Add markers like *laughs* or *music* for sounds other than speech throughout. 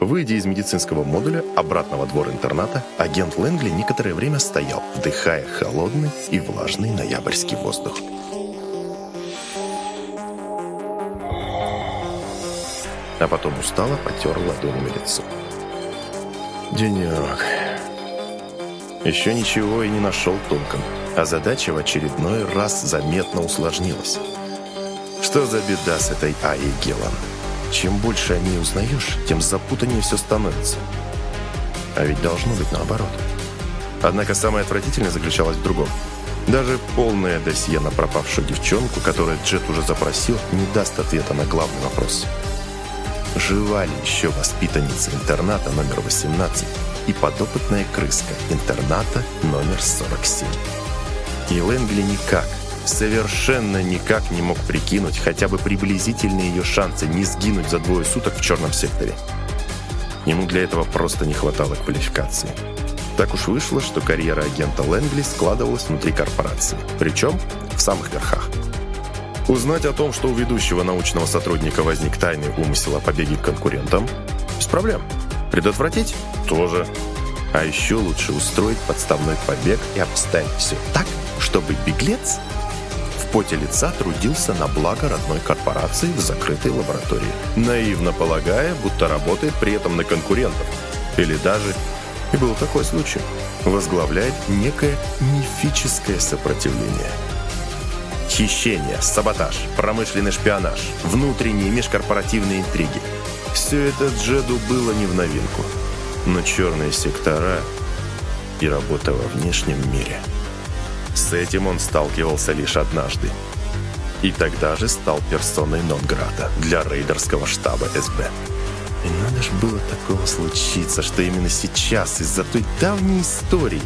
Выйдя из медицинского модуля обратно во двор интерната, агент Лэнгли некоторое время стоял, вдыхая холодный и влажный ноябрьский воздух. А потом устало потер ладонями лицо. Денек. Еще ничего и не нашел толком, а задача в очередной раз заметно усложнилась. Что за беда с этой Аей Гелан? Чем больше о ней узнаешь, тем запутаннее все становится. А ведь должно быть наоборот. Однако самое отвратительное заключалось в другом. Даже полное досье на пропавшую девчонку, которую Джет уже запросил, не даст ответа на главный вопрос. Жива ли еще воспитанница интерната номер 18 и подопытная крыска интерната номер 47? И Лэнгли никак, совершенно никак не мог прикинуть хотя бы приблизительные ее шансы не сгинуть за двое суток в черном секторе. Ему для этого просто не хватало квалификации. Так уж вышло, что карьера агента Лэнгли складывалась внутри корпорации, причем в самых верхах. Узнать о том, что у ведущего научного сотрудника возник тайный умысел о побеге к конкурентам – без проблем. Предотвратить – тоже. А еще лучше устроить подставной побег и обставить все так, чтобы беглец поте лица трудился на благо родной корпорации в закрытой лаборатории, наивно полагая, будто работает при этом на конкурентов. Или даже, и был такой случай, возглавляет некое мифическое сопротивление. Хищение, саботаж, промышленный шпионаж, внутренние межкорпоративные интриги. Все это Джеду было не в новинку. Но черные сектора и работа во внешнем мире – с этим он сталкивался лишь однажды. И тогда же стал персоной нон-грата для рейдерского штаба СБ. И надо же было такого случиться, что именно сейчас, из-за той давней истории,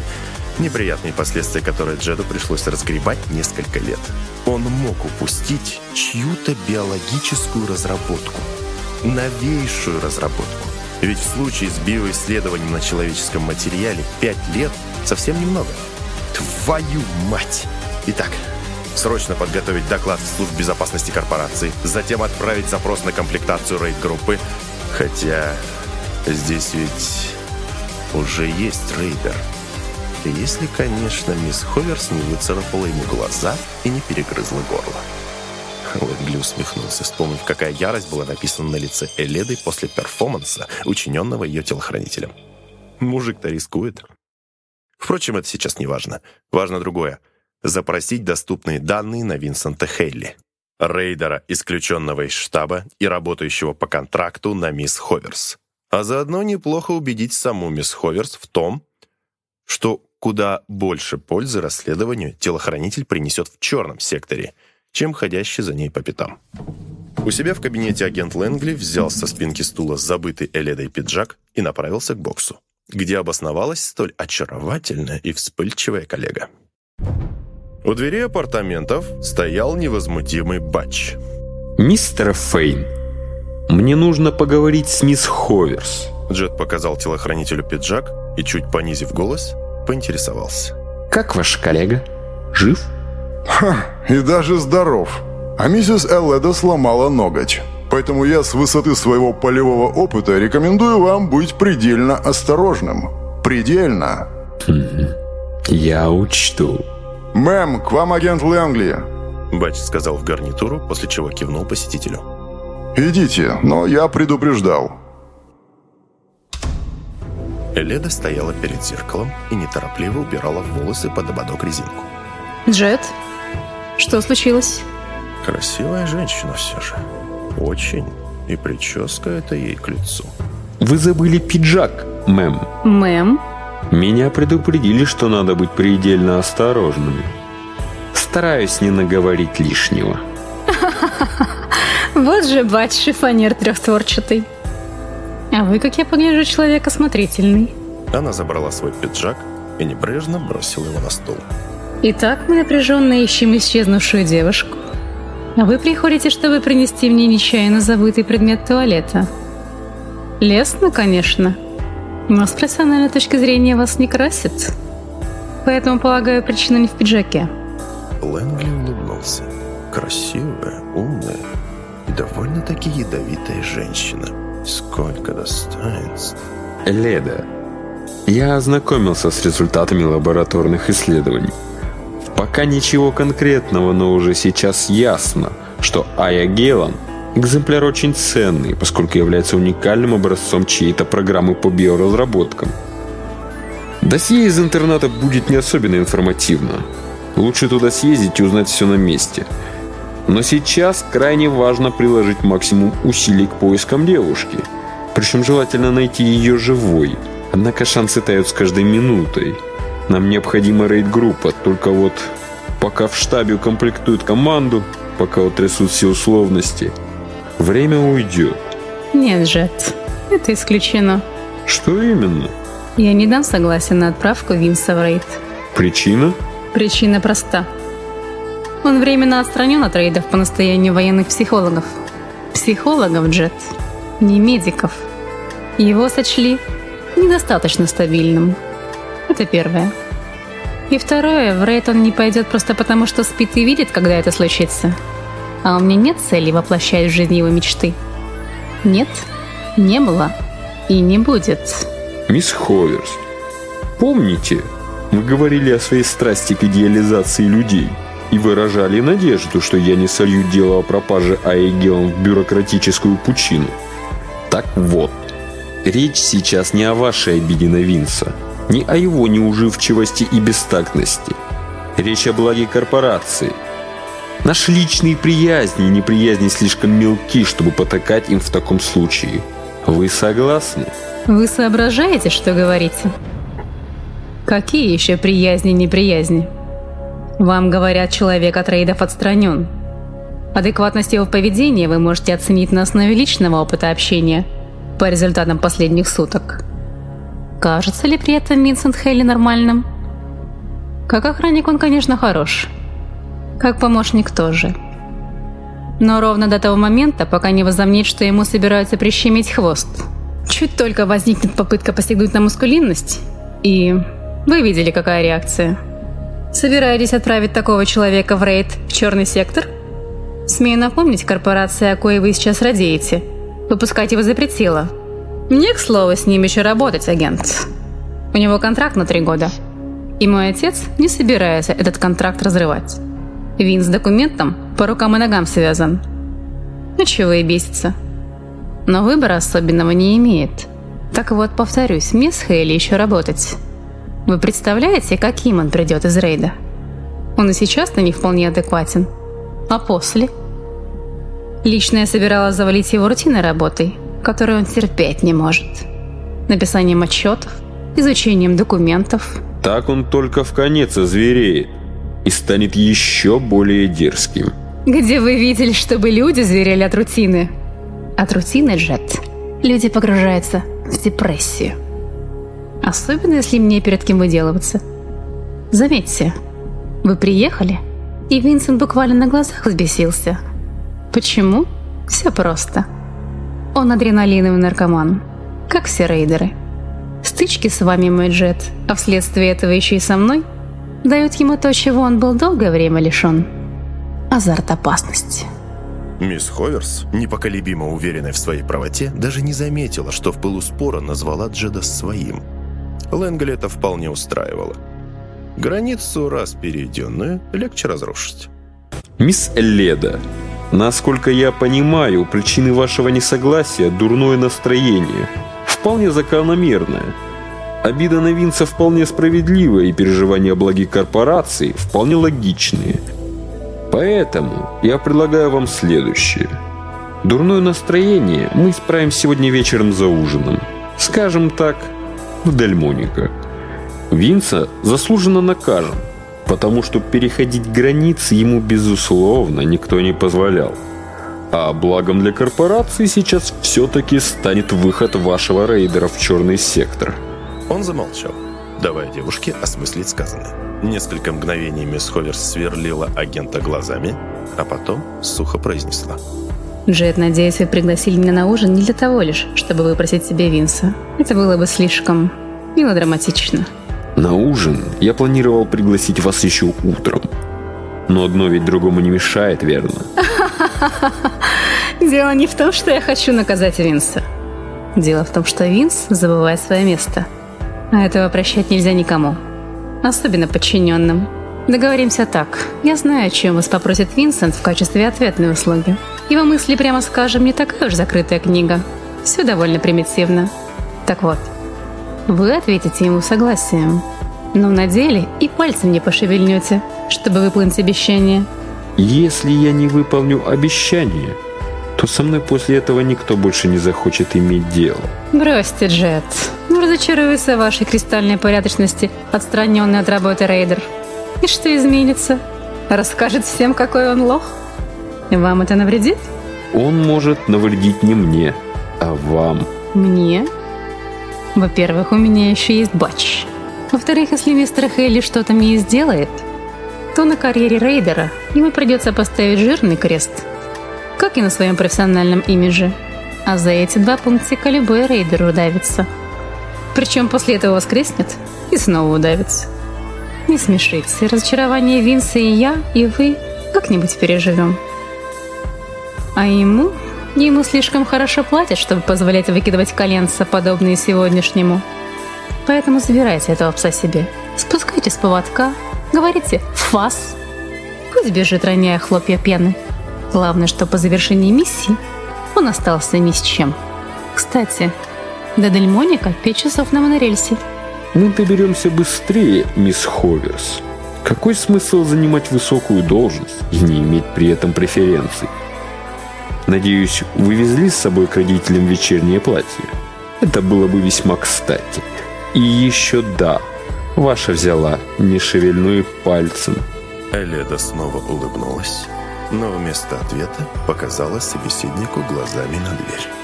неприятные последствия которой Джеду пришлось разгребать несколько лет, он мог упустить чью-то биологическую разработку, новейшую разработку. Ведь в случае с биоисследованием на человеческом материале 5 лет совсем немного – Твою мать! Итак, срочно подготовить доклад в службу безопасности корпорации, затем отправить запрос на комплектацию рейд-группы. Хотя здесь ведь уже есть рейдер. Если, конечно, мисс Ховерс не выцарапала ему глаза и не перегрызла горло. Лэнгли усмехнулся, вспомнив, какая ярость была написана на лице Эледы после перформанса, учиненного ее телохранителем. Мужик-то рискует. Впрочем, это сейчас не важно. Важно другое. Запросить доступные данные на Винсента Хейли. Рейдера, исключенного из штаба и работающего по контракту на мисс Ховерс. А заодно неплохо убедить саму мисс Ховерс в том, что куда больше пользы расследованию телохранитель принесет в черном секторе, чем ходящий за ней по пятам. У себя в кабинете агент Лэнгли взял со спинки стула забытый Эледой пиджак и направился к боксу где обосновалась столь очаровательная и вспыльчивая коллега. У двери апартаментов стоял невозмутимый Батч. «Мистер Фейн, мне нужно поговорить с мисс Ховерс». Джет показал телохранителю пиджак и, чуть понизив голос, поинтересовался. «Как ваш коллега? Жив?» «Ха, и даже здоров. А миссис Элледа сломала ноготь». Поэтому я с высоты своего полевого опыта рекомендую вам быть предельно осторожным. Предельно. Я учту. «Мэм, к вам агент Лэнгли!» Батч сказал в гарнитуру, после чего кивнул посетителю. «Идите, но я предупреждал». Эледа стояла перед зеркалом и неторопливо убирала в волосы под ободок резинку. «Джет, что случилось?» Красивая женщина все же. Очень. И прическа это ей к лицу. Вы забыли пиджак, мэм. Мэм? Меня предупредили, что надо быть предельно осторожным. Стараюсь не наговорить лишнего. *laughs* Вот же бать шифонер трехтворчатый. А вы, как я погляжу, человек осмотрительный. Она забрала свой пиджак и небрежно бросила его на стол. Итак, мы напряженно ищем исчезнувшую девушку. А вы приходите, чтобы принести мне нечаянно забытый предмет туалета. Лестно, конечно, но с профессиональной точки зрения вас не красит. Поэтому, полагаю, причина не в пиджаке. Лэнгли улыбнулся. Красивая, умная и довольно-таки ядовитая женщина. Сколько достоинств. Леда, я ознакомился с результатами лабораторных исследований. Пока ничего конкретного, но уже сейчас ясно, что Ая Гелан – экземпляр очень ценный, поскольку является уникальным образцом чьей-то программы по биоразработкам. Досье из интерната будет не особенно информативно. Лучше туда съездить и узнать все на месте. Но сейчас крайне важно приложить максимум усилий к поискам девушки. Причем желательно найти ее живой. Однако шансы тают с каждой минутой. Нам необходима рейд-группа, только вот пока в штабе укомплектуют команду, пока утрясут все условности, время уйдет. Нет, Джет, это исключено. Что именно? Я не дам согласия на отправку Винса в рейд. Причина? Причина проста. Он временно отстранен от рейдов по настоянию военных психологов. Психологов, Джет, не медиков. Его сочли недостаточно стабильным. Это первое. И второе, в рейд он не пойдет просто потому, что спит и видит, когда это случится. А у меня нет цели воплощать в жизнь его мечты. Нет, не было и не будет. Мисс Ховерс, помните, мы говорили о своей страсти к идеализации людей и выражали надежду, что я не солью дело о пропаже Аэгелом в бюрократическую пучину. Так вот, речь сейчас не о вашей обиде на Винса, не о его неуживчивости и бестактности. Речь о благе корпорации. Наши личные приязни и неприязни слишком мелки, чтобы потакать им в таком случае. Вы согласны? Вы соображаете, что говорите? Какие еще приязни неприязни? Вам говорят, человек от рейдов отстранен. Адекватность его поведения вы можете оценить на основе личного опыта общения по результатам последних суток. Кажется ли при этом Винсент Хейли нормальным? Как охранник он, конечно, хорош. Как помощник тоже. Но ровно до того момента, пока не возомнит, что ему собираются прищемить хвост. Чуть только возникнет попытка посягнуть на мускулинность, и вы видели, какая реакция. Собираетесь отправить такого человека в рейд в черный сектор? Смею напомнить, корпорация, о коей вы сейчас радеете, выпускать его запретила. Мне, к слову, с ним еще работать, агент. У него контракт на три года. И мой отец не собирается этот контракт разрывать. Вин с документом по рукам и ногам связан. Ну чего и бесится. Но выбора особенного не имеет. Так вот, повторюсь, мне с Хейли еще работать. Вы представляете, каким он придет из рейда? Он и сейчас-то не вполне адекватен. А после? Лично я собиралась завалить его рутинной работой, которую он терпеть не может. Написанием отчетов, изучением документов. Так он только в конец озвереет и станет еще более дерзким. Где вы видели, чтобы люди зверели от рутины? От рутины, Джет, люди погружаются в депрессию. Особенно, если мне перед кем выделываться. Заметьте, вы приехали, и Винсент буквально на глазах взбесился. Почему? Все просто. Он адреналиновый наркоман, как все рейдеры. Стычки с вами, мой Джет, а вследствие этого еще и со мной, дают ему то, чего он был долгое время лишен. Азарт опасности. Мисс Ховерс, непоколебимо уверенная в своей правоте, даже не заметила, что в пылу спора назвала Джеда своим. Лэнгли это вполне устраивало. Границу, раз перейденную, легче разрушить. Мисс Леда, насколько я понимаю, причины вашего несогласия – дурное настроение. Вполне закономерное. Обида на Винца вполне справедливая, и переживания о благе корпорации вполне логичные – Поэтому я предлагаю вам следующее. Дурное настроение мы исправим сегодня вечером за ужином. Скажем так, в Дельмоника. Винца заслуженно накажем, потому что переходить границы ему, безусловно, никто не позволял. А благом для корпорации сейчас все-таки станет выход вашего рейдера в черный сектор. Он замолчал, давая девушке осмыслить сказанное. Несколько мгновений мисс Ховерс сверлила агента глазами, а потом сухо произнесла. «Джет, надеюсь, вы пригласили меня на ужин не для того лишь, чтобы выпросить себе Винса. Это было бы слишком мелодраматично». «На ужин я планировал пригласить вас еще утром. Но одно ведь другому не мешает, верно?» *laughs* Дело не в том, что я хочу наказать Винса. Дело в том, что Винс забывает свое место. А этого прощать нельзя никому. Особенно подчиненным. Договоримся так. Я знаю, о чем вас попросит Винсент в качестве ответной услуги. Его мысли, прямо скажем, не такая уж закрытая книга. Все довольно примитивно. Так вот, вы ответите ему согласием. Но на деле и пальцем не пошевельнете, чтобы выполнить обещание. Если я не выполню обещание, то со мной после этого никто больше не захочет иметь дело. Бросьте, Джет. Ну, разочаруется в вашей кристальной порядочности, отстраненный от работы рейдер. И что изменится? Расскажет всем, какой он лох? Вам это навредит? Он может навредить не мне, а вам. Мне? Во-первых, у меня еще есть батч. Во-вторых, если мистер Хейли что-то мне сделает, то на карьере рейдера ему придется поставить жирный крест – как и на своем профессиональном имидже. А за эти два пунктика любой рейдер удавится. Причем после этого воскреснет и снова удавится. Не смешите, разочарование Винса и я, и вы как-нибудь переживем. А ему, ему слишком хорошо платят, чтобы позволять выкидывать коленца, подобные сегодняшнему. Поэтому забирайте этого пса себе. Спускайте с поводка, говорите «фас». Пусть бежит, роняя хлопья пены. Главное, что по завершении миссии он остался ни с чем. Кстати, до Дельмоника пять часов на монорельсе. Мы доберемся быстрее, мисс Ховерс. Какой смысл занимать высокую должность и не иметь при этом преференций? Надеюсь, вы везли с собой к родителям вечернее платье? Это было бы весьма кстати. И еще да, ваша взяла, не шевельну и пальцем. Эледа снова улыбнулась но вместо ответа показала собеседнику глазами на дверь.